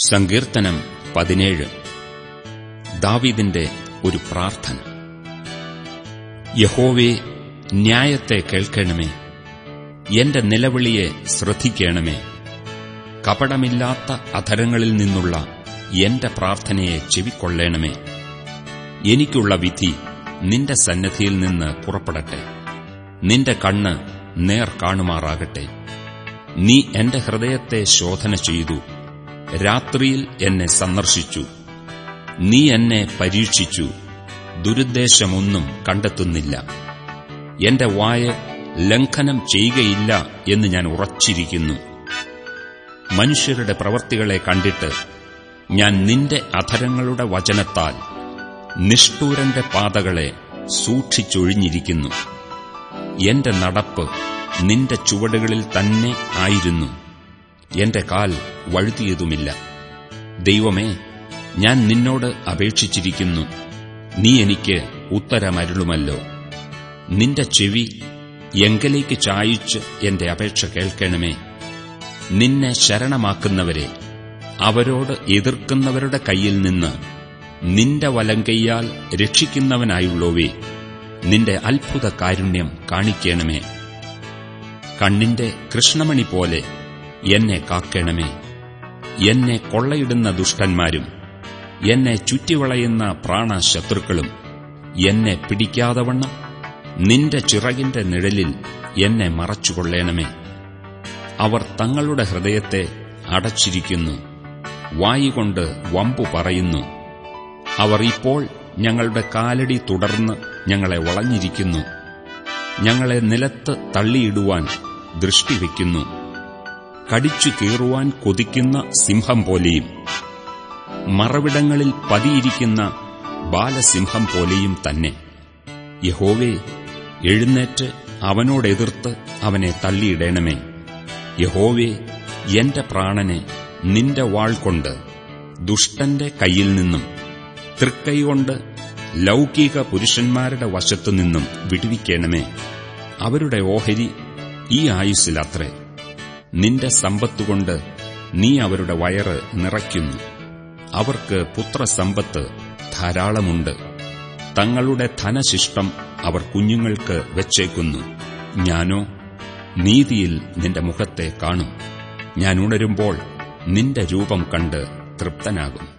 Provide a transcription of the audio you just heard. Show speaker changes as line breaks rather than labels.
സങ്കീർത്തനം പതിനേഴ്. ദാവീദിന്റെ ഒരു പ്രാർത്ഥന. യഹോവെ ന്യായത്തെ കേൾക്കണമേ. എന്റെ നിലവിളിയെ ശ്രദ്ധിക്കണമേ. കപടമില്ലാത്ത അധരങ്ങളിൽ നിന്നുള്ള എന്റെ പ്രാർത്ഥനയെ ചെവിക്കൊള്ളണമേ. എനിക്കുള്ള വിധി നിന്റെ സന്നദ്ധിയിൽ നിന്ന് പുറപ്പെടട്ടെ. നിന്റെ കണ്ണ് നേർ കാണുമാറാകട്ടെ. നീ എന്റെ ഹൃദയത്തെ ശോധന ചെയ്തു. രാത്രിയിൽ എന്നെ സന്ദർശിച്ചു. നീ എന്നെ പരീക്ഷിച്ചു. ദുരുദ്ദേശമൊന്നും കണ്ടെത്തുന്നില്ല. എന്റെ വായ ലംഘനം ചെയ്യുകയില്ല എന്ന് ഞാൻ ഉറച്ചിരിക്കുന്നു. മനുഷ്യരുടെ പ്രവൃത്തികളെ കണ്ടിട്ട് ഞാൻ നിന്റെ അധരങ്ങളുടെ വചനത്താൽ നിഷ്ഠൂരന്റെ പാതകളെ സൂക്ഷിച്ചൊഴിഞ്ഞിരിക്കുന്നു. എന്റെ നടപ്പ് നിന്റെ ചുവടുകളിൽ തന്നെ ആയിരുന്നു. എന്റെ കാൽ വഴുതിയതുമില്ല. ദൈവമേ ഞാൻ നിന്നോട് അപേക്ഷിച്ചിരിക്കുന്നു. നീ എനിക്ക് ഉത്തരമരുളുമല്ലോ. നിന്റെ ചെവി എങ്കലേക്ക് ചായിച്ച് എന്റെ അപേക്ഷ കേൾക്കണമേ. നിന്നെ ശരണമാക്കുന്നവരെ അവരോട് എതിർക്കുന്നവരുടെ കയ്യിൽ നിന്ന് നിന്റെ വലങ്കയ്യാൽ രക്ഷിക്കുന്നവനായുള്ളോവേ നിന്റെ അത്ഭുത കാരുണ്യം കാണിക്കണമേ. കണ്ണിന്റെ കൃഷ്ണമണി പോലെ എന്നെ കാക്കണമേ. എന്നെ കൊള്ളയിടുന്ന ദുഷ്ടന്മാരും എന്നെ ചുറ്റിവളയുന്ന പ്രാണശത്രുക്കളും എന്നെ പിടിക്കാതവണ്ണം നിന്റെ ചിറകിന്റെ നിഴലിൽ എന്നെ മറച്ചുകൊള്ളേണമേ. അവർ തങ്ങളുടെ ഹൃദയത്തെ അടച്ചിരിക്കുന്നു വായികൊണ്ട് വമ്പു പറയുന്നു. അവർ ഇപ്പോൾ ഞങ്ങളുടെ കാലടി തുടർന്ന് ഞങ്ങളെ വളഞ്ഞിരിക്കുന്നു. ഞങ്ങളെ നിലത്ത് തള്ളിയിടുവാൻ ദൃഷ്ടിവെക്കുന്നു കടിച്ചു കീറുവാൻ കൊതിക്കുന്ന സിംഹം പോലെയും മറവിടങ്ങളിൽ പതിയിരിക്കുന്ന ബാലസിംഹം പോലെയും തന്നെ. യഹോവേ എഴുന്നേറ്റ് അവനോടെതിർത്ത് അവനെ തള്ളിയിടേണമേ. യഹോവേ എന്റെ പ്രാണനെ നിന്റെ വാൾ കൊണ്ട് ദുഷ്ടന്റെ കയ്യിൽ നിന്നും തൃക്കൈകൊണ്ട് ലൗകിക പുരുഷന്മാരുടെ വശത്തുനിന്നും വിടുവിക്കണമേ. അവരുടെ ഓഹരി ഈ ആയുസ്സിലത്രേ. നിന്റെ സമ്പത്തുകൊണ്ട് നീ അവരുടെ വയറ് നിറയ്ക്കുന്നു. അവർക്ക് പുത്രസമ്പത്ത് ധാരാളമുണ്ട്. തങ്ങളുടെ ധനശിഷ്ടം അവർ കുഞ്ഞുങ്ങൾക്ക് വെച്ചേക്കുന്നു. ഞാനോ നീതിയിൽ നിന്റെ മുഖത്തെ കാണും. ഞാൻ ഉണരുമ്പോൾ നിന്റെ രൂപം കണ്ട് തൃപ്തനാകും.